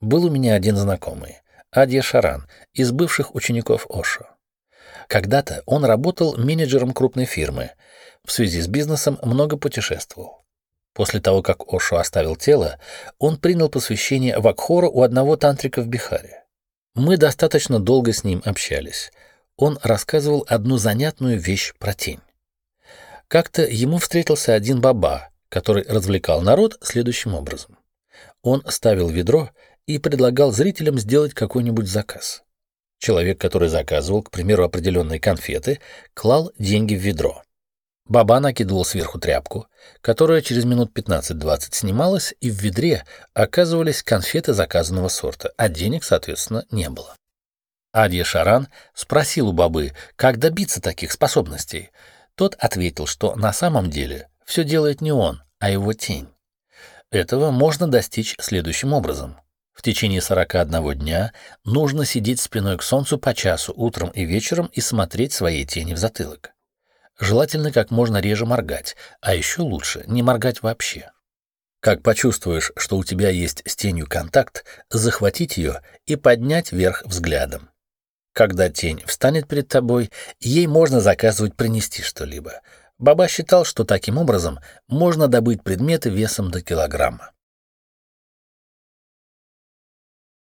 Был у меня один знакомый, Адья Шаран, из бывших учеников Ошо. Когда-то он работал менеджером крупной фирмы. В связи с бизнесом много путешествовал. После того, как Ошо оставил тело, он принял посвящение в Акхора у одного тантрика в Бихаре. Мы достаточно долго с ним общались. Он рассказывал одну занятную вещь про тень. Как-то ему встретился один баба, который развлекал народ следующим образом. Он ставил ведро и предлагал зрителям сделать какой-нибудь заказ. Человек, который заказывал, к примеру, определенные конфеты, клал деньги в ведро. Баба накидывал сверху тряпку, которая через минут 15-20 снималась, и в ведре оказывались конфеты заказанного сорта, а денег, соответственно, не было. Адья Шаран спросил у бабы, как добиться таких способностей. Тот ответил, что на самом деле все делает не он, а его тень. Этого можно достичь следующим образом. В течение 41 дня нужно сидеть спиной к солнцу по часу утром и вечером и смотреть своей тени в затылок. Желательно как можно реже моргать, а еще лучше не моргать вообще. Как почувствуешь, что у тебя есть с тенью контакт, захватить ее и поднять вверх взглядом. Когда тень встанет перед тобой, ей можно заказывать принести что-либо. Баба считал, что таким образом можно добыть предметы весом до килограмма.